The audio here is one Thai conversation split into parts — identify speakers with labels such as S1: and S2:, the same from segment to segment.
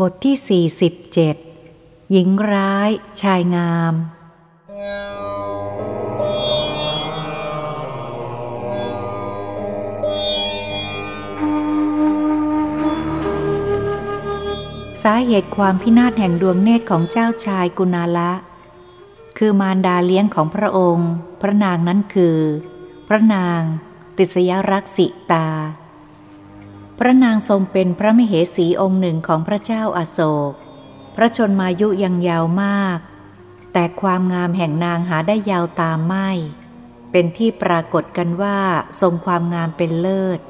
S1: บทที่ 47 หญิงร้าย ชายงาม สาเหตุความพินาศแห่งดวงเนตรของเจ้าชายกุณาละ คือมารดาเลี้ยงของพระองค์ พระนางนั้นคือ พระนาง ติสยรักษิตา พระนางทรงเป็นพระมเหสีองค์หนึ่งของพระเจ้าอาโศก พระชนมายุยังยาวมาก แต่ความงามแห่งนางหาได้ยาวตามไม่ เป็นที่ปรากฏกันว่าทรงความงามเป็นเลิศ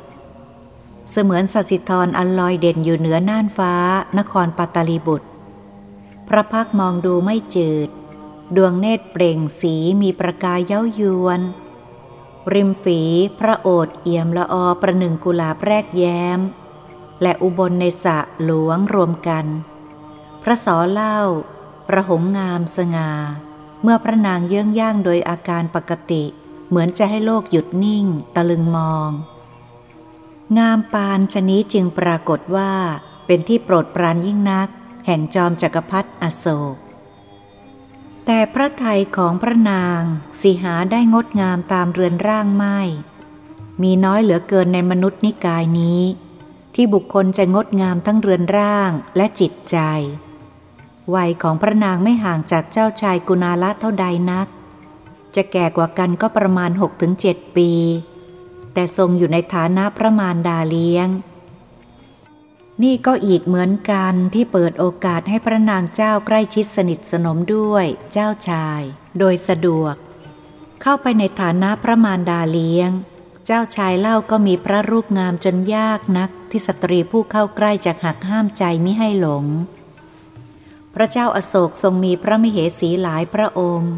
S1: เสมือนสัสิธรอันลอยเด่นอยู่เหนือน่านฟ้า นครปัตตลีบุตร พระพักมองดูไม่จืด ดวงเนตรเปล่งสีมีประกายเย้ายวน ริมฝีพระโอษเอี่ยมละออประหนึ่งกุลาบแรกแย้ม และอุบลในสะหลวงรวมกัน พระสอเล่า ประหงงามสง่า เมื่อพระนางเยื่องย่างโดยอาการปกติ เหมือนจะให้โลกหยุดนิ่ง ตะลึงมอง งามปานชนี้จึงปรากฏว่าเป็นที่โปรดปรานยิ่งนัก แห่งจอมจักรพรรดิอโศก แต่พระไทยของพระนางสีหาได้งดงามตามเรือนร่างไม่ มีน้อยเหลือเกินในมนุษย์นิกายนี้ ที่บุคคลจะงดงามทั้งเรือนร่างและจิตใจ วัยของพระนางไม่ห่างจากเจ้าชายกุณาละเท่าใดนัก จะแก่กว่ากันก็ประมาณ 6-7 ปี แต่ทรงอยู่ในฐานะพระมารดาเลี้ยง นี่ก็อีกเหมือนกันที่เปิดโอกาสให้พระนางเจ้าใกล้ชิดสนิทสนมด้วยเจ้าชาย โดยสะดวก เข้าไปในฐานะพระมารดาเลี้ยง เจ้าชายเล่าก็มีพระรูปงามจนยากนัก ที่สตรีผู้เข้าใกล้จะหักห้ามใจมิให้หลง พระเจ้าอาโศกทรงมีพระมเหสีหลายพระองค์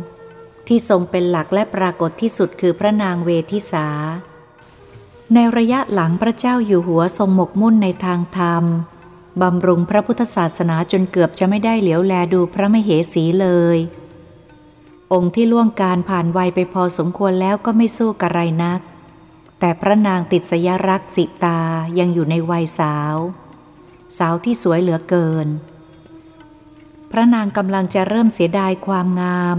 S1: ที่ทรงเป็นหลักและปรากฏที่สุดคือพระนางเวทิสา ในระยะหลังพระเจ้าอยู่หัวทรงหมกมุ่นในทางธรรม บำรุงพระพุทธศาสนาจนเกือบจะไม่ได้เหลียวแลดูพระมเหสีเลย องค์ที่ล่วงการผ่านวัยไปพอสมควรแล้วก็ไม่สู้กระไรนัก แต่พระนางติดสยรักสิตายังอยู่ในวัยสาว สาวที่สวยเหลือเกิน พระนางกำลังจะเริ่มเสียดายความงาม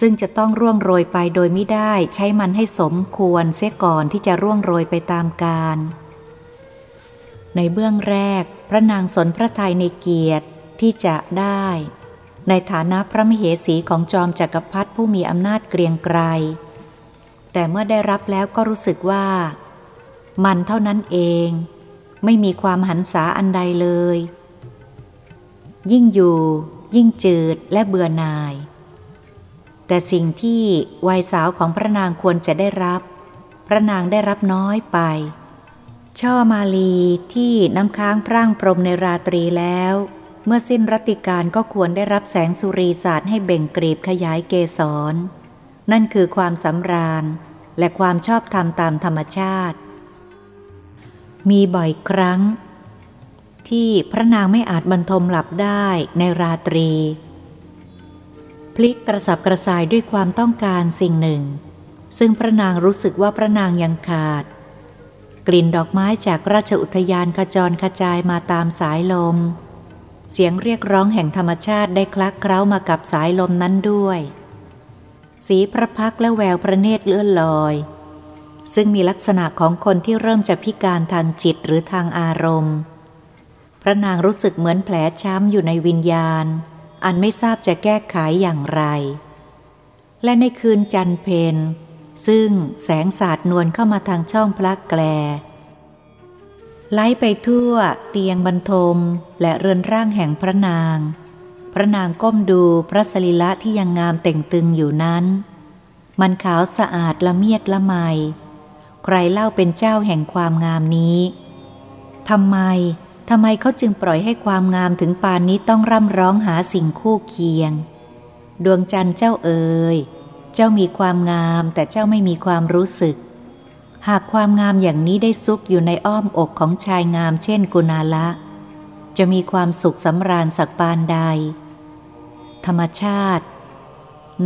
S1: ซึ่งจะต้องร่วงโรยไปโดยไม่ได้ใช้มันให้สมควรเสียก่อนที่จะร่วงโรยไปตามกาลในเบื้องแรก พระนางสนพระทัยในเกียรติที่จะได้ ในฐานะพระมเหสีของจอมจักรพรรดิผู้มีอำนาจเกรียงไกรแต่เมื่อได้รับแล้วก็รู้สึกว่า มันเท่านั้นเอง ไม่มีความหันษาอันใดเลย ยิ่งอยู่ ยิ่งจืดและเบื่อหน่าย แต่สิ่งที่วัยสาวของพระนางควรจะได้รับ พระนางได้รับน้อยไป ช่อมาลีที่น้ำค้างพร่างพรมในราตรีแล้ว เมื่อสิ้นรัติการก็ควรได้รับแสงสุรีศาสตร์ให้เบ่งกรีบขยายเกสร นั่นคือความสำราญ และความชอบธรรมตามธรรมชาติ มีบ่อยครั้ง ที่พระนางไม่อาจบรรทมหลับได้ในราตรี พลิกกระสับกระส่ายด้วยความต้องการสิ่งหนึ่ง ซึ่งพระนางรู้สึกว่าพระนางยังขาด กลิ่นดอกไม้จากราชอุทยานขจรกระจายมาตามสายลม เสียงเรียกร้องแห่งธรรมชาติได้คลักเคล้ามากับสายลมนั้นด้วย สีพระพักและแววพระเนตรเลื่อนลอย ซึ่งมีลักษณะของคนที่เริ่มจะพิการทางจิตหรือทางอารมณ์ พระนางรู้สึกเหมือนแผลช้ำอยู่ในวิญญาณ อันไม่ทราบจะแก้ไขอย่างไร และในคืนจันเพนซึ่งแสงสาดนวลเข้ามาทางช่องพระแกลไล่ไปทั่วเตียงบรรทมและเรือนร่างแห่งพระนาง พระนางก้มดูพระสรีละที่ยังงามเต่งตึงอยู่นั้น มันขาวสะอาดละเมียดละไม ใครเล่าเป็นเจ้าแห่งความงามนี้ทำไม ทำไมเขาจึงปล่อยให้ความงามถึงปานนี้ต้องร่ำร้องหาสิ่งคู่เคียง ดวงจันทร์เจ้าเอ๋ยเจ้ามีความงามแต่เจ้าไม่มีความรู้สึก หากความงามอย่างนี้ได้ซุกอยู่ในอ้อมอกของชายงามเช่นกุณาละ จะมีความสุขสำราญสักปานใด ธรรมชาติ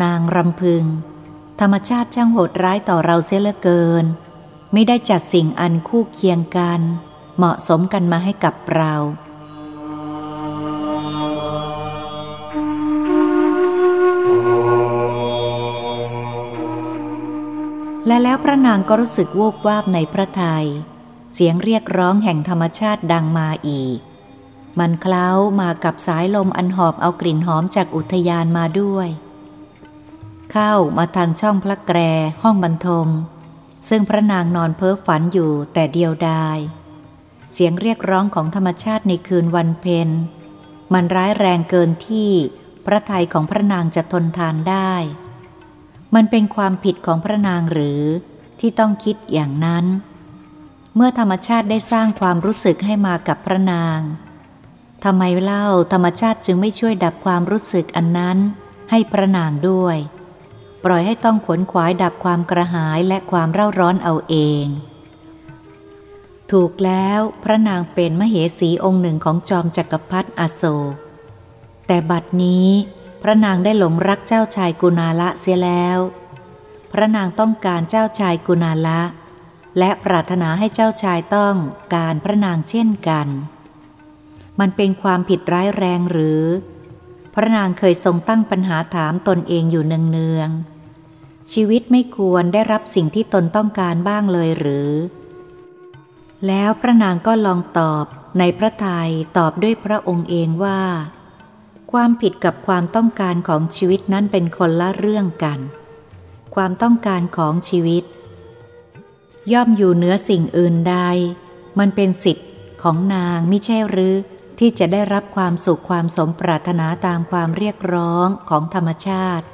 S1: นางรำพึง ธรรมชาติช่างโหดร้ายต่อเราเสียเหลือเกิน ไม่ได้จัดสิ่งอันคู่เคียงกัน เหมาะสมกันมาให้กับเราและแล้วพระนางก็รู้สึกวูบวาบในพระทยัย เสียงเรียกร้องแห่งธรรมชาติดังมาอีก มันเคล้ามากับสายลมอันหอบเอากลิ่นหอมจากอุทยานมาด้วย เข้ามาทางช่องพระแกรห้องบรรทม ซึ่งพระนางนอนเพ้อฝันอยู่แต่เดียวดาย เสียงเรียกร้องของธรรมชาติในคืนวันเพ็ญมันร้ายแรงเกินที่พระทัยของพระนางจะทนทานได้ มันเป็นความผิดของพระนางหรือที่ต้องคิดอย่างนั้น เมื่อธรรมชาติได้สร้างความรู้สึกให้มากับพระนางทำไมเล่าธรรมชาติจึงไม่ช่วยดับความรู้สึกอันนั้นให้พระนางด้วย ปล่อยให้ต้องขวนขวายดับความกระหายและความเร่าร้อนเอาเอง ถูกแล้วพระนางเป็นมเหสีองค์หนึ่งของจอมจักรพรรดิอโศก แต่บัดนี้พระนางได้หลงรักเจ้าชายกุณาละเสียแล้ว พระนางต้องการเจ้าชายกุณาละ และปรารถนาให้เจ้าชายต้องการพระนางเช่นกัน มันเป็นความผิดร้ายแรงหรือ พระนางเคยทรงตั้งปัญหาถามตนเองอยู่เนืองๆชีวิตไม่ควรได้รับสิ่งที่ตนต้องการบ้างเลยหรือ แล้วพระนางก็ลองตอบในพระทัยตอบด้วยพระองค์เองว่า ความผิดกับความต้องการของชีวิตนั้นเป็นคนละเรื่องกัน ความต้องการของชีวิต ย่อมอยู่เหนือสิ่งอื่นใด มันเป็นสิทธิ์ของนางไม่ใช่หรือที่จะได้รับความสุขความสมปรารถนาตามความเรียกร้องของธรรมชาติ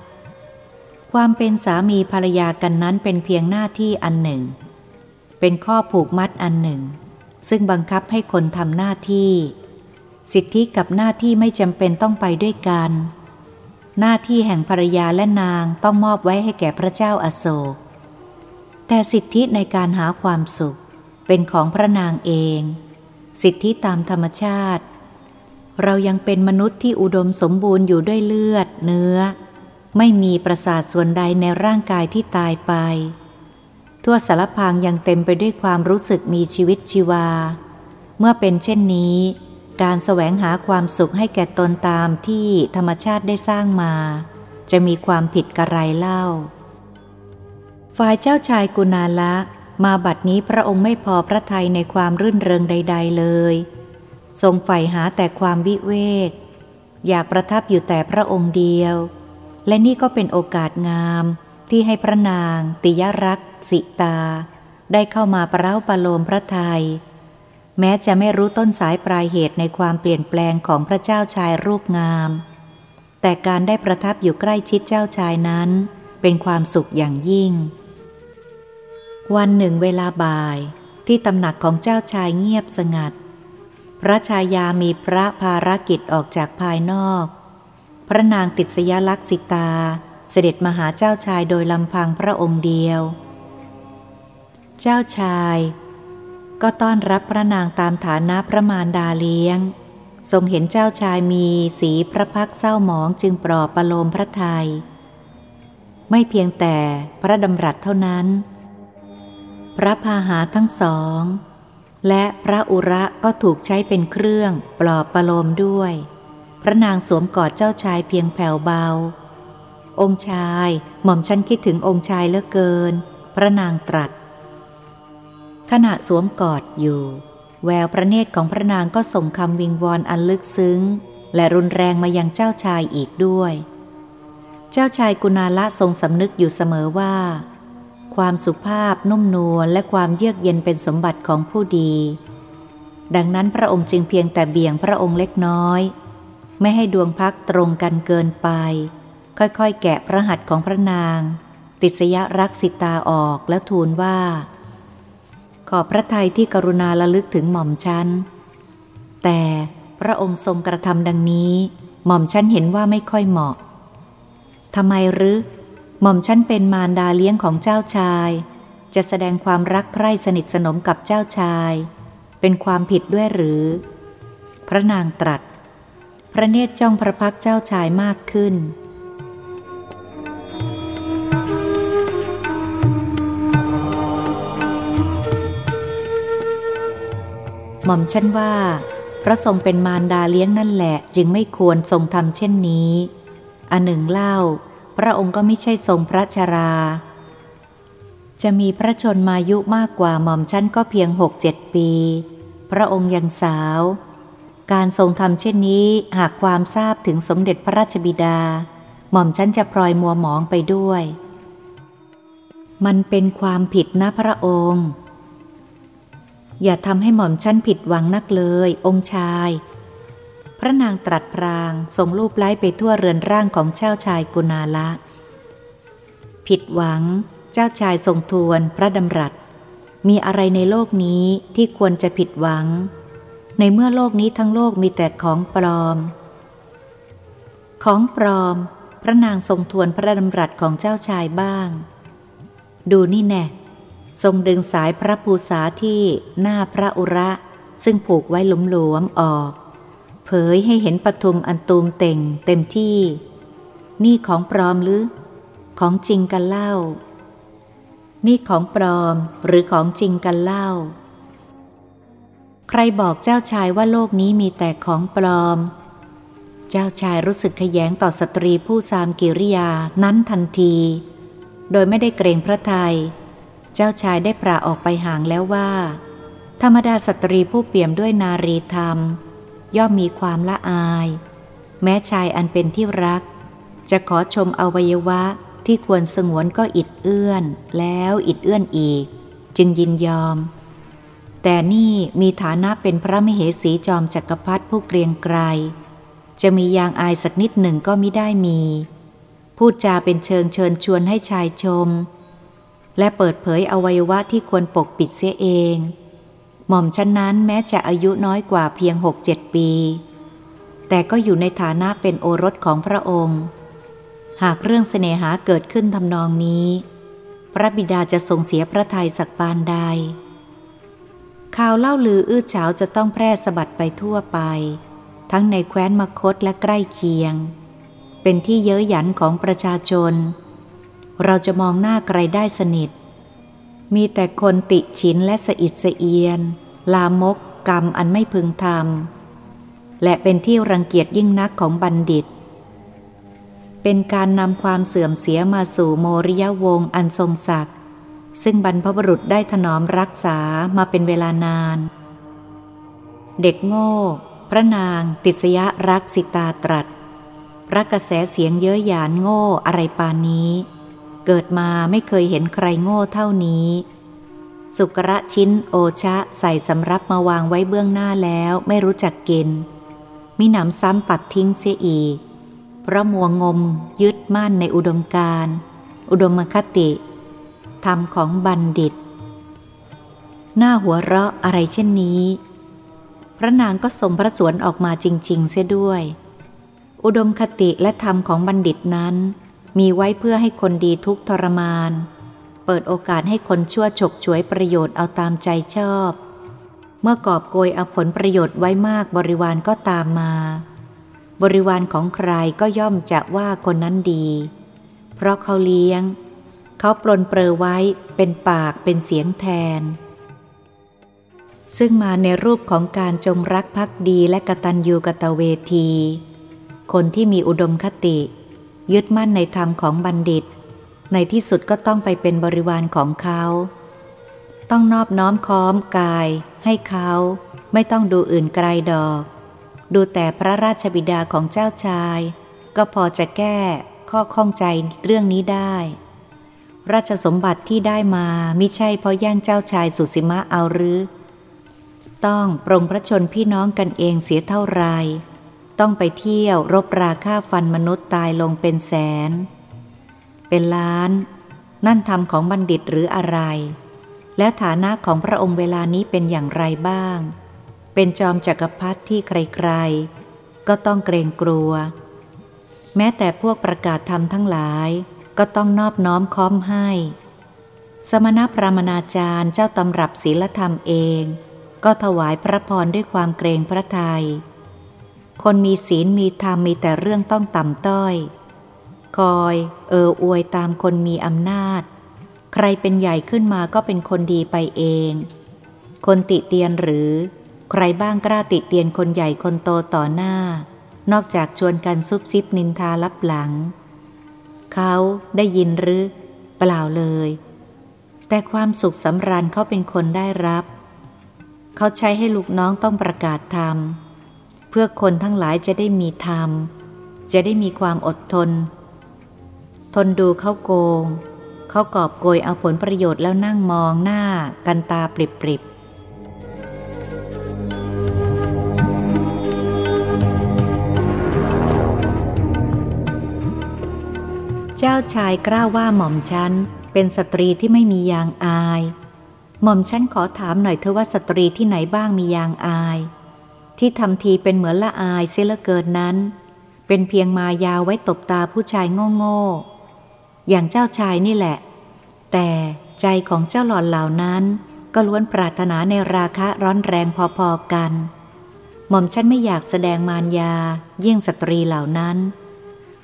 S1: ความเป็นสามีภรรยากันนั้นเป็นเพียงหน้าที่อันหนึ่ง เป็นข้อผูกมัดอันหนึ่ง ซึ่งบังคับให้คนทำหน้าที่ สิทธิกับหน้าที่ไม่จำเป็นต้องไปด้วยกัน หน้าที่แห่งภรรยาและนางต้องมอบไว้ให้แก่พระเจ้าอาโศก แต่สิทธิในการหาความสุขเป็นของพระนางเอง สิทธิตามธรรมชาติ เรายังเป็นมนุษย์ที่อุดมสมบูรณ์อยู่ด้วยเลือด เนื้อ ไม่มีประสาทส่วนใดในร่างกายที่ตายไป ทั่วสารพางยังเต็มไปด้วยความรู้สึกมีชีวิตชีวา เมื่อเป็นเช่นนี้ การแสวงหาความสุขให้แก่ตนตามที่ธรรมชาติได้สร้างมา จะมีความผิดกระไรเล่า ฝ่ายเจ้าชายกุณาละมาบัดนี้พระองค์ไม่พอพระทัยในความรื่นเริงใด ๆ เลย ทรงใฝ่หาแต่ความวิเวก อยากประทับอยู่แต่พระองค์เดียว และนี่ก็เป็นโอกาสงาม ที่ให้พระนาง ติยรักษ์ สิตา ได้เข้ามาประเร้าประโลมพระไทย แม้จะไม่รู้ต้นสายปลายเหตุในความเปลี่ยนแปลงของพระเจ้าชายรูปงาม แต่การได้ประทับอยู่ใกล้ชิดเจ้าชายนั้น เป็นความสุขอย่างยิ่ง วันหนึ่งเวลาบ่ายที่ตำหนักของเจ้าชายเงียบสงัด พระชายามีพระภารกิจออกจากภายนอก พระนางติดสยลักษิตา เสด็จมาหาเจ้าชายโดยลำพังพระองค์เดียว เจ้าชาย ก็ต้อนรับพระนางตามฐานะพระมารดาเลี้ยง ทรงเห็นเจ้าชายมีสีพระพักเศร้าหมองจึงปลอบประโลมพระไทยไม่เพียงแต่พระดำรัสเท่านั้น พระพาหาทั้งสอง และพระอุระก็ถูกใช้เป็นเครื่องปลอบประโลมด้วย พระนางสวมกอดเจ้าชายเพียงแผ่วเบา องค์ชาย หม่อมฉันคิดถึงองค์ชายเหลือเกิน พระนางตรัส ขณะสวมกอดอยู่ แววพระเนตรของพระนางก็ส่งคำวิงวอนอันลึกซึ้ง และรุนแรงมายังเจ้าชายอีกด้วย เจ้าชายกุณาละทรงสำนึกอยู่เสมอว่า ความสุภาพนุ่มนวลและความเยือกเย็นเป็นสมบัติของผู้ดี ดังนั้นพระองค์จึงเพียงแต่เบี่ยงพระองค์เล็กน้อย ไม่ให้ดวงพักตรงกันเกินไป ค่อยๆ แกะพระหัตถ์ของพระนาง ติสยรักสิตาออกแล้วทูลว่า ขอพระทัยที่กรุณาระลึกถึงหม่อมชัน แต่พระองค์ทรงกระทำดังนี้ หม่อมชันเห็นว่าไม่ค่อยเหมาะทำไมหรือ หม่อมชันเป็นมารดาเลี้ยงของเจ้าชาย จะแสดงความรักใคร่สนิทสนมกับเจ้าชาย เป็นความผิดด้วยหรือ พระนางตรัส พระเนตรจ้องพระพักเจ้าชายมากขึ้น หม่อมฉันว่า พระทรงเป็นมารดาเลี้ยงนั่นแหละ จึงไม่ควรทรงทำเช่นนี้ อันหนึ่งเล่า พระองค์ก็ไม่ใช่ทรงพระชรา จะมีพระชนมายุมากกว่าหม่อมชั้นก็เพียงหกเจ็ดปี พระองค์ยังสาว การทรงทำเช่นนี้หากความทราบถึงสมเด็จพระราชบิดา หม่อมชั้นจะพลอยมัวหมองไปด้วย มันเป็นความผิดนะพระองค์ อย่าทำให้หม่อมชั้นผิดหวังนักเลย องค์ชาย พระนางตรัสพรางส่งรูปไล้ไปทั่วเรือนร่างของเจ้าชายกุณาละ ผิดหวัง เจ้าชายทรงทวนพระดำรัส มีอะไรในโลกนี้ที่ควรจะผิดหวัง ในเมื่อโลกนี้ทั้งโลกมีแต่ของปลอม ของปลอม พระนางทรงทวนพระดำรัสของเจ้าชายบ้าง ดูนี่แน่ ทรงดึงสายพระภูษาที่หน้าพระอุระ ซึ่งผูกไว้หลุมหลวมออก เผยให้เห็นปทุมอันตูมเต่งเต็มที่ นี่ของปลอมหรือ ของจริงกันเล่า นี่ของปลอมหรือของจริงกันเล่า ใครบอกเจ้าชายว่าโลกนี้มีแต่ของปลอม เจ้าชายรู้สึกขยงต่อสตรีผู้สามกิริยานั้นทันที โดยไม่ได้เกรงพระทยัย เจ้าชายได้ปราออกไปห่างแล้วว่า ธรรมดาสตรีผู้เปี่ยมด้วยนารีธรรม ย่อมมีความละอาย แม้ชายอันเป็นที่รัก จะขอชมอวัยวะที่ควรสงวนก็อิดเอื้อน แล้วอิดเอื้อนอีก จึงยินยอม แต่นี่มีฐานะเป็นพระมเหสีจอมจักรพรรดิผู้เกรียงไกรจะมียางอายสักนิดหนึ่งก็ไม่ได้มี พูดจาเป็นเชิงเชิญชวนให้ชายชม และเปิดเผยอวัยวะที่ควรปกปิดเสียเอง หม่อมชั้นนั้นแม้จะอายุน้อยกว่าเพียงหกเจ็ดปี แต่ก็อยู่ในฐานะเป็นโอรสของพระองค์ หากเรื่องเสน่หาเกิดขึ้นทำนองนี้ พระบิดาจะทรงเสียพระทัยสักปานใดข่าวเล่าลืออื้อฉาวจะต้องแพร่สะบัดไปทั่วไป ทั้งในแคว้นมคตและใกล้เคียง เป็นที่เย้ยหยันของประชาชน เราจะมองหน้าใครได้สนิท มีแต่คนติฉินและสะอิดสะเอียน ลามกกรรมอันไม่พึงทำและเป็นที่รังเกียจยิ่งนักของบัณฑิต เป็นการนำความเสื่อมเสียมาสู่โมริยวงศ์อันทรงศักดิ์ซึ่งบรรพบุรุษได้ถนอมรักษามาเป็นเวลานาน เด็กโง่ พระนางติสยรักสิตาตรัสพระกระแสเสียงเย้ยหยานโง่อะไรปานนี้ เกิดมาไม่เคยเห็นใครโง่เท่านี้ สุกระชิ้นโอชะใส่สำรับมาวางไว้เบื้องหน้าแล้วไม่รู้จักกินมิหนำซ้ำปัดทิ้งเสียอีกพระมัวงมยึดมั่นในอุดมการ อุดมคติ ธรรมของบัณฑิต หน้าหัวเราะอะไรเช่นนี้ พระนางก็สมพระสวนออกมาจริง ๆ เสียด้วย อุดมคติและธรรมของบัณฑิตนั้น มีไว้เพื่อให้คนดีทุกทรมาน เปิดโอกาสให้คนชั่วฉกฉวยประโยชน์เอาตามใจชอบ เมื่อกอบโกยเอาผลประโยชน์ไว้มากบริวารก็ตามมา บริวารของใครก็ย่อมจะว่าคนนั้นดี เพราะเขาเลี้ยง เขาปลนเปลือไว้เป็นปากเป็นเสียงแทน ซึ่งมาในรูปของการจงรักภักดีและกตัญญูกตเวที คนที่มีอุดมคติ ยึดมั่นในธรรมของบัณฑิต ในที่สุดก็ต้องไปเป็นบริวารของเขา ต้องนอบน้อมค้อมกายให้เขาไม่ต้องดูอื่นไกลดอก ดูแต่พระราชบิดาของเจ้าชาย ก็พอจะแก้ข้อข้องใจเรื่องนี้ได้ ราชสมบัติที่ได้มาม่ใช่เพราะแย่งเจ้าชายสุสิมะเอาหรือ ต้องปรงพระชนพี่น้องกันเองเสียเท่าไร ต้องไปเที่ยวรบราฆ่าฟันมนุษย์ตายลงเป็นแสน เป็นล้าน นั่นทำของบัณฑิตหรืออะไร และฐานะของพระองค์เวลานี้เป็นอย่างไรบ้าง เป็นจอมจักรพรรดิที่ใครๆ ก็ต้องเกรงกลัว แม้แต่พวกประกาศธรรมทั้งหลายก็ต้องนอบน้อมค้อมให้ สมณพระมนาจารย์เจ้าตำรับศีลธรรมเอง ก็ถวายพระพรด้วยความเกรงพระทยัย คนมีศีลมีธรรมมีแต่เรื่องต้องต่ำต้อย คอย เอออวยตามคนมีอำนาจ ใครเป็นใหญ่ขึ้นมาก็เป็นคนดีไปเอง คนติเตียนหรือ ใครบ้างกล้าติเตียนคนใหญ่คนโตต่อหน้า นอกจากชวนกันซุบซิบนินทาลับหลัง เขาได้ยินหรือ เปล่าเลย แต่ความสุขสำราญเขาเป็นคนได้รับ เขาใช้ให้ลูกน้องต้องประกาศธรรม พื่อคนทั้งหลายจะได้มีธรรม จะได้มีความอดทน ทนดูเขาโกง เขากอบโกยเอาผลประโยชน์แล้วนั่งมองหน้ากันตาปริบๆเจ้าชายกล้าว่าหม่อมฉันเป็นสตรีที่ไม่มียางอาย หม่อมฉันขอถามหน่อยเธอว่าสตรีที่ไหนบ้างมียางอาย ที่ทำทีเป็นเหมือนละอายเสียละเกินนั้น เป็นเพียงมายาไว้ตบตาผู้ชายโง่ๆอย่างเจ้าชายนี่แหละ แต่ใจของเจ้าหล่อนเหล่านั้น ก็ล้วนปรารถนาในราคะร้อนแรงพอๆกัน หม่อมฉันไม่อยากแสดงมารยาเยี่ยงสตรีเหล่านั้น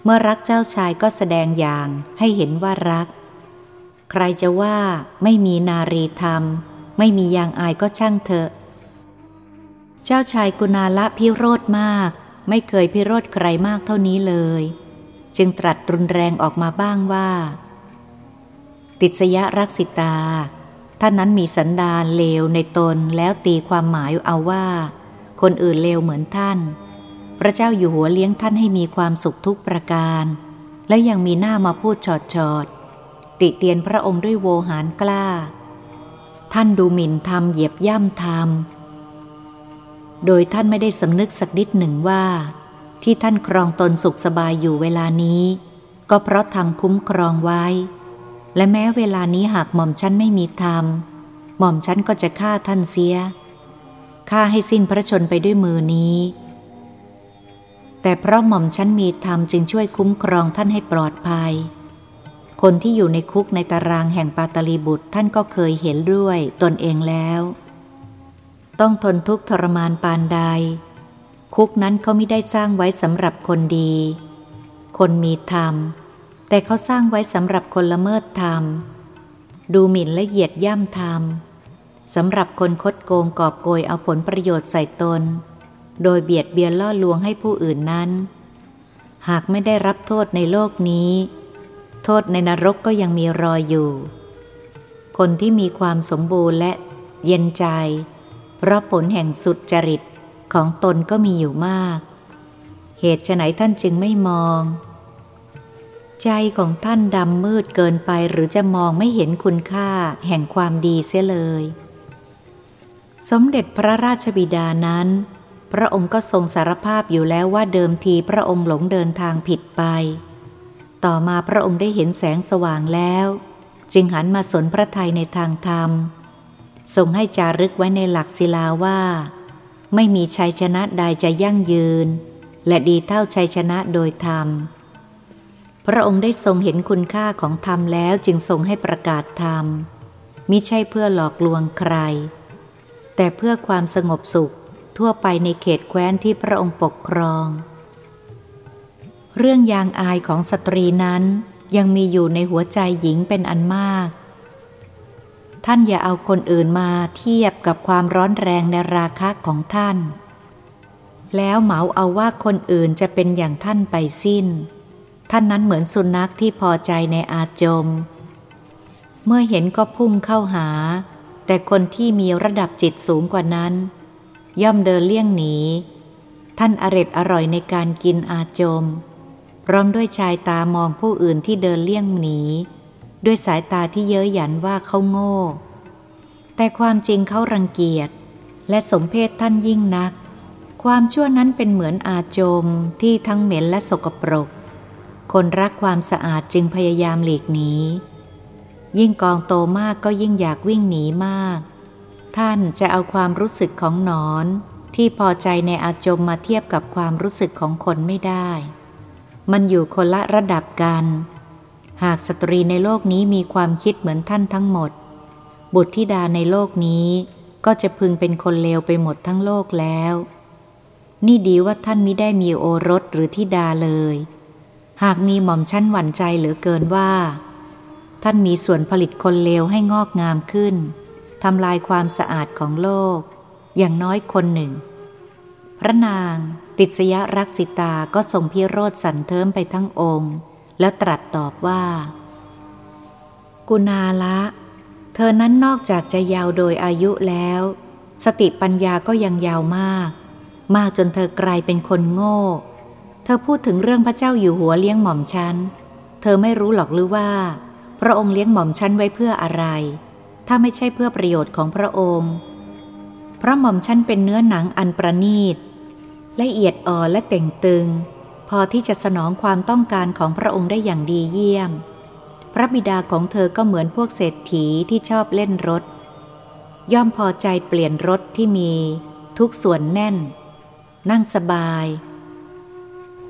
S1: เมื่อรักเจ้าชายก็แสดงอย่างให้เห็นว่ารัก ใครจะว่าไม่มีนารีธรรม ไม่มียางอายก็ช่างเถอะ เจ้าชายกุณาละพิโรธมาก ไม่เคยพิโรธใครมากเท่านี้เลย จึงตรัสรุนแรงออกมาบ้างว่า ติสยะรักสิตา ท่านนั้นมีสันดานเลวในตนแล้วตีความหมายเอาว่า คนอื่นเลวเหมือนท่าน พระเจ้าอยู่หัวเลี้ยงท่านให้มีความสุขทุกประการ และยังมีหน้ามาพูดชอดชอดติเตียนพระองค์ด้วยโวหารกล้า ท่านดูหมิ่นธรรมเหยียบย่ำธรรม โดยท่านไม่ได้สำนึกสักนิดหนึ่งว่า ที่ท่านครองตนสุขสบายอยู่เวลานี้ ก็เพราะธรรมคุ้มครองไว้ และแม้เวลานี้หากหม่อมฉันไม่มีธรรม หม่อมฉันก็จะฆ่าท่านเสียฆ่าให้สิ้นพระชนไปด้วยมือนี้ แต่เพราะหม่อมฉันมีธรรมจึงช่วยคุ้มครองท่านให้ปลอดภัย คนที่อยู่ในคุกในตารางแห่งปาตลีบุตรท่านก็เคยเห็นด้วยตนเองแล้ว ต้องทนทุกข์ทรมานปานใด คุกนั้นเขาไม่ได้สร้างไว้สำหรับคนดี คนมีธรรม แต่เขาสร้างไว้สำหรับคนละเมิดธรรม ดูหมิ่นและเหยียดย่ำธรรมสำหรับคนคดโกงกอบโกยเอาผลประโยชน์ใส่ตน โดยเบียดเบียนล่อลวงให้ผู้อื่นนั้น หากไม่ได้รับโทษในโลกนี้ โทษในนรกก็ยังมีรอยอยู่ คนที่มีความสมบูรณ์และเย็นใจ เพราะผลแห่งสุดจริตของตนก็มีอยู่มาก เหตุไหนท่านจึงไม่มอง ใจของท่านดำมืดเกินไปหรือจะมองไม่เห็นคุณค่าแห่งความดีเสียเลย สมเด็จพระราชบิดานั้น พระองค์ก็ทรงสารภาพอยู่แล้วว่าเดิมทีพระองค์หลงเดินทางผิดไป ต่อมาพระองค์ได้เห็นแสงสว่างแล้ว จึงหันมาสนพระทัยในทางธรรม ทรงให้จารึกไว้ในหลักศิลาว่า ไม่มีชัยชนะใดจะยั่งยืน และดีเท่าชัยชนะโดยธรรม พระองค์ได้ทรงเห็นคุณค่าของธรรมแล้วจึงทรงให้ประกาศธรรมมิใช่เพื่อหลอกลวงใคร แต่เพื่อความสงบสุขทั่วไปในเขตแคว้นที่พระองค์ปกครอง เรื่องยางอายของสตรีนั้นยังมีอยู่ในหัวใจหญิงเป็นอันมาก ท่านอย่าเอาคนอื่นมาเทียบกับความร้อนแรงในราคะของท่าน แล้วเหมาเอาว่าคนอื่นจะเป็นอย่างท่านไปสิ้น ท่านนั้นเหมือนสุนัขที่พอใจในอาจม เมื่อเห็นก็พุ่งเข้าหา แต่คนที่มีระดับจิตสูงกว่านั้น ย่อมเดินเลี่ยงหนี ท่านอร็ดอร่อยในการกินอาจมร้อมด้วยชายตามองผู้อื่นที่เดินเลี่ยงหนี ด้วยสายตาที่เย้ยหยันว่าเขาโง่ แต่ความจริงเขารังเกียจ และสมเพศท่านยิ่งนัก ความชั่วนั้นเป็นเหมือนอาจมที่ทั้งเหม็นและสกปรก คนรักความสะอาดจึงพยายามหลีกหนี ยิ่งกองโตมากก็ยิ่งอยากวิ่งหนีมาก ท่านจะเอาความรู้สึกของนอน ที่พอใจในอาจมมาเทียบกับความรู้สึกของคนไม่ได้ มันอยู่คนละระดับกัน หากสตรีในโลกนี้มีความคิดเหมือนท่านทั้งหมด บุตรธิดาในโลกนี้ก็จะพึงเป็นคนเลวไปหมดทั้งโลกแล้ว นี่ดีว่าท่านมิได้มีโอรสหรือธิดาเลย หากมีหม่อมชั้นหวั่นใจเหลือเกินว่า ท่านมีส่วนผลิตคนเลวให้งอกงามขึ้นทำลายความสะอาดของโลก อย่างน้อยคนหนึ่ง พระนางติสยรักษิตาก็ทรงพิโรธสันเทิมไปทั้งองค์ แล้วตรัสตอบว่า กุณาละ เธอนั้นนอกจากจะยาวโดยอายุแล้ว สติปัญญาก็ยังยาวมาก มากจนเธอกลายเป็นคนโง่ เธอพูดถึงเรื่องพระเจ้าอยู่หัวเลี้ยงหม่อมฉัน เธอไม่รู้หรอกหรือว่า พระองค์เลี้ยงหม่อมฉันไว้เพื่ออะไร ถ้าไม่ใช่เพื่อประโยชน์ของพระองค์เพราะหม่อมฉันเป็นเนื้อหนังอันประณีตละเอียดอ่อนและเต่งตึง พอที่จะสนองความต้องการของพระองค์ได้อย่างดีเยี่ยม พระบิดาของเธอก็เหมือนพวกเศรษฐีที่ชอบเล่นรถ ย่อมพอใจเปลี่ยนรถที่มี ทุกส่วนแน่น นั่งสบาย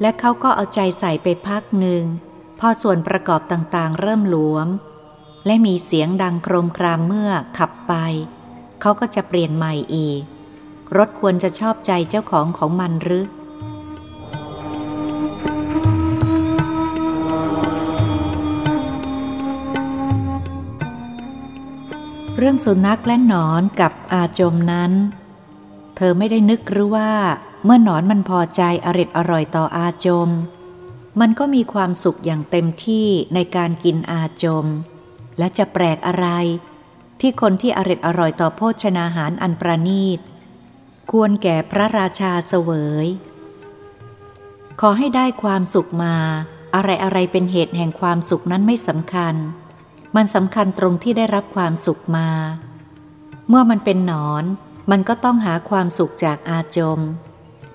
S1: และเขาก็เอาใจใส่ไปพักหนึ่ง พอส่วนประกอบต่างๆ เริ่มหลวม และมีเสียงดังโครมครามเมื่อขับไป เขาก็จะเปลี่ยนใหม่อีก รถควรจะชอบใจเจ้าของของมันหรือ เรื่องสุนัขและหนอนกับอาจมนั้น เธอไม่ได้นึกหรือว่า เมื่อหนอนมันพอใจอริดอร่อยต่ออาจม มันก็มีความสุขอย่างเต็มที่ในการกินอาจม และจะแปลกอะไร ที่คนที่อริดอร่อยต่อโภชนาหารอันประณีต ควรแก่พระราชาเสวย ขอให้ได้ความสุขมา อะไรอะไรเป็นเหตุแห่งความสุขนั้นไม่สำคัญ มันสำคัญตรงที่ได้รับความสุขมา เมื่อมันเป็นหนอน มันก็ต้องหาความสุขจากอาจม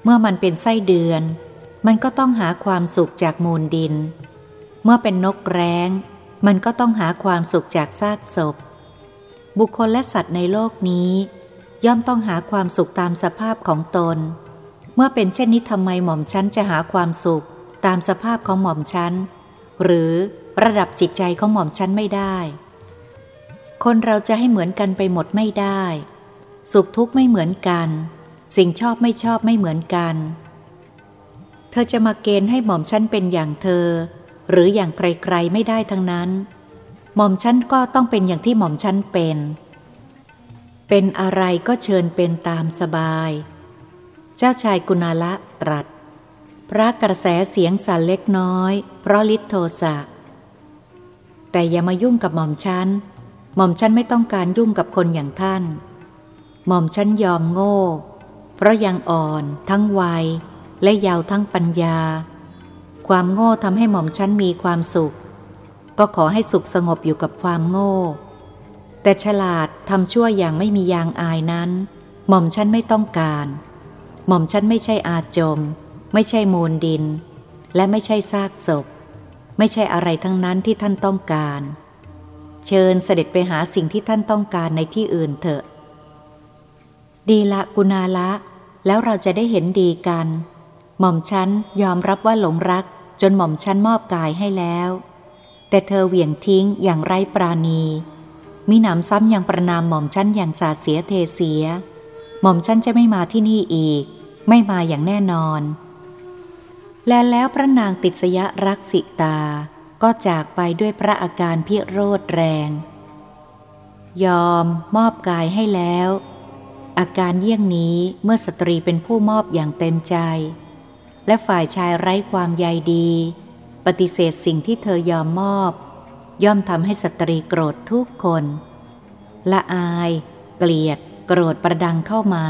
S1: เมื่อมันเป็นไส้เดือน มันก็ต้องหาความสุขจากมูลดิน เมื่อเป็นนกแร้ง มันก็ต้องหาความสุขจากซากศพ บุคคลและสัตว์ในโลกนี้ ย่อมต้องหาความสุขตามสภาพของตน เมื่อเป็นเช่นนี้ทำไมหม่อมชั้นจะหาความสุขตามสภาพของหม่อมชั้น หรือ ระดับจิตใจของหม่อมชั้นไม่ได้ คนเราจะให้เหมือนกันไปหมดไม่ได้ สุขทุกข์ไม่เหมือนกัน สิ่งชอบไม่ชอบไม่เหมือนกัน เธอจะมาเกณฑ์ให้หม่อมชั้นเป็นอย่างเธอ หรืออย่างใครๆไม่ได้ทั้งนั้น หม่อมชั้นก็ต้องเป็นอย่างที่หม่อมชั้นเป็น เป็นอะไรก็เชิญเป็นตามสบาย เจ้าชายกุณาละตรัสพระกระแสเสียงสั่นเล็กน้อย เพราะลิทโทสะ แต่อย่ามายุ่งกับหม่อมฉัน หม่อมฉันไม่ต้องการยุ่งกับคนอย่างท่าน หม่อมฉันยอมโง่ เพราะยังอ่อน ทั้งวัย และยาวทั้งปัญญา ความโง่ทำให้หม่อมฉันมีความสุข ก็ขอให้สุขสงบอยู่กับความโง่ แต่ฉลาดทำชั่วอย่างไม่มียางอายนั้น หม่อมฉันไม่ต้องการ หม่อมฉันไม่ใช่อาจม ไม่ใช่มูลดิน และไม่ใช่ซากศพ ไม่ใช่อะไรทั้งนั้นที่ท่านต้องการ เชิญเสด็จไปหาสิ่งที่ท่านต้องการในที่อื่นเถอะ ดีละกุณาละ แล้วเราจะได้เห็นดีกัน หม่อมฉันยอมรับว่าหลงรัก จนหม่อมฉันมอบกายให้แล้ว แต่เธอเหวี่ยงทิ้งอย่างไร้ปราณี มีหนำซ้ำยังประนามหม่อมชั้นอย่างสาเสียเทเสีย หม่อมชั้นจะไม่มาที่นี่อีก ไม่มาอย่างแน่นอน และแล้วพระนางติสยรักสิตา ก็จากไปด้วยพระอาการพิโรธแรง ยอมมอบกายให้แล้ว อาการเยี่ยงนี้เมื่อสตรีเป็นผู้มอบอย่างเต็มใจ และฝ่ายชายไร้ความใยดี ปฏิเสธสิ่งที่เธอยอมมอบ ย่อมทำให้สตรีโกรธทุกคน ละอาย เกลียด โกรธประดังเข้ามา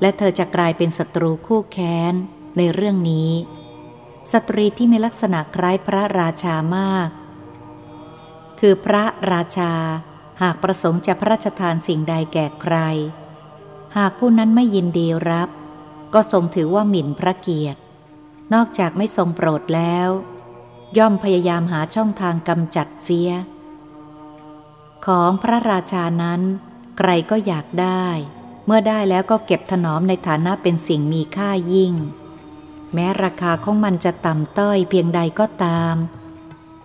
S1: และเธอจะกลายเป็นศัตรูคู่แค้น ในเรื่องนี้ สตรีที่มีลักษณะคล้ายพระราชามาก คือพระราชาหากประสงค์จะพระราชทานสิ่งใดแก่ใคร หากผู้นั้นไม่ยินดีรับ ก็ทรงถือว่าหมิ่นพระเกียรติ นอกจากไม่ทรงโปรดแล้ว ย่อมพยายามหาช่องทางกำจัดเสีย ของพระราชานั้น ใครก็อยากได้ เมื่อได้แล้วก็เก็บถนอมในฐานะเป็นสิ่งมีค่ายิ่ง แม้ราคาของมันจะต่ำต้อยเพียงใดก็ตาม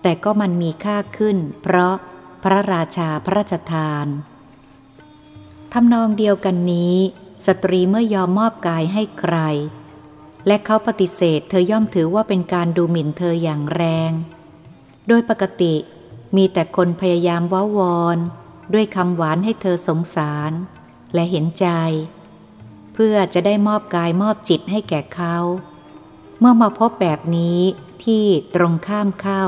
S1: แต่ก็มันมีค่าขึ้น เพราะพระราชาพระราชทานทำนองเดียวกันนี้ สตรีเมื่อยอมมอบกายให้ใคร และเขาปฏิเสธเธอย่อมถือว่าเป็นการดูหมิ่นเธออย่างแรง โดยปกติมีแต่คนพยายามว้าวอนด้วยคำหวานให้เธอสงสาร และเห็นใจ เพื่อจะได้มอบกายมอบจิตให้แก่เขา เมื่อมาพบแบบนี้ที่ตรงข้ามเข้า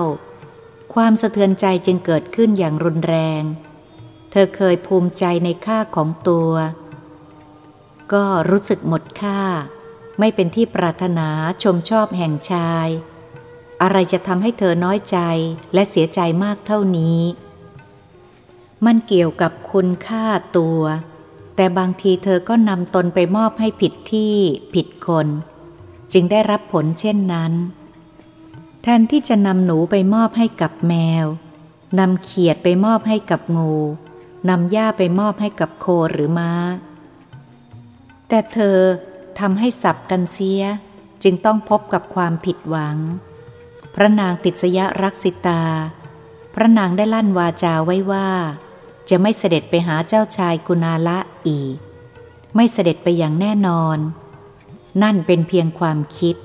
S1: ความสะเทือนใจจึงเกิดขึ้นอย่างรุนแรง เธอเคยภูมิใจในค่าของตัว ก็รู้สึกหมดค่า ไม่เป็นที่ปรารถนาชมชอบแห่งชาย อะไรจะทำให้เธอน้อยใจและเสียใจมากเท่านี้ มันเกี่ยวกับคุณค่าตัว แต่บางทีเธอก็นำตนไปมอบให้ผิดที่ผิดคน จึงได้รับผลเช่นนั้น แทนที่จะนำหนูไปมอบให้กับแมวนำเขียดไปมอบให้กับงูนำหญ้าไปมอบให้กับโคหรือม้า แต่เธอทำให้สับกันเสียจึงต้องพบกับความผิดหวัง พระนางติสยรักษิตา พระนางได้ลั่นวาจาไว้ว่า จะไม่เสด็จไปหาเจ้าชายกุณาละอีก ไม่เสด็จไปอย่างแน่นอน นั่นเป็นเพียงความคิด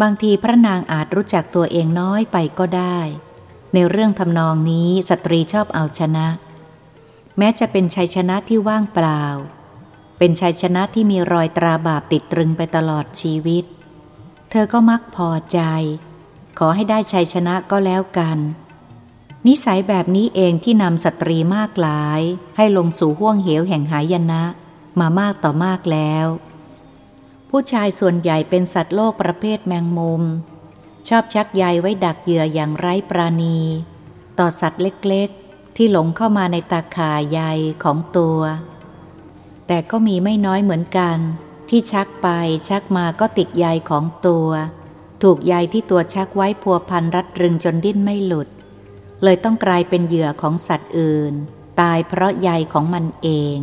S1: บางทีพระนางอาจรู้จักตัวเองน้อยไปก็ได้ ในเรื่องทำนองนี้สตรีชอบเอาชนะ แม้จะเป็นชัยชนะที่ว่างเปล่า เป็นชัยชนะที่มีรอยตราบาปติดตรึงไปตลอดชีวิต เธอก็มักพอใจ ขอให้ได้ชัยชนะก็แล้วกัน นิสัยแบบนี้เองที่นำสตรีมากหลาย ให้ลงสู่ห้วงเหวแห่งหายนะ มามากต่อมากแล้ว ผู้ชายส่วนใหญ่เป็นสัตว์โลกประเภทแมงมุม ชอบชักใยไว้ดักเหยื่ออย่างไร้ปราณี ต่อสัตว์เล็กๆ ที่หลงเข้ามาในตาข่ายใยของตัว แต่ก็มีไม่น้อยเหมือนกัน ที่ชักไปชักมาก็ติดใยของตัว ถูกใยที่ตัวชักไว้พัวพันรัดรึงจนดิ้นไม่หลุด เลยต้องกลายเป็นเหยื่อของสัตว์อื่น ตายเพราะใยของมันเอง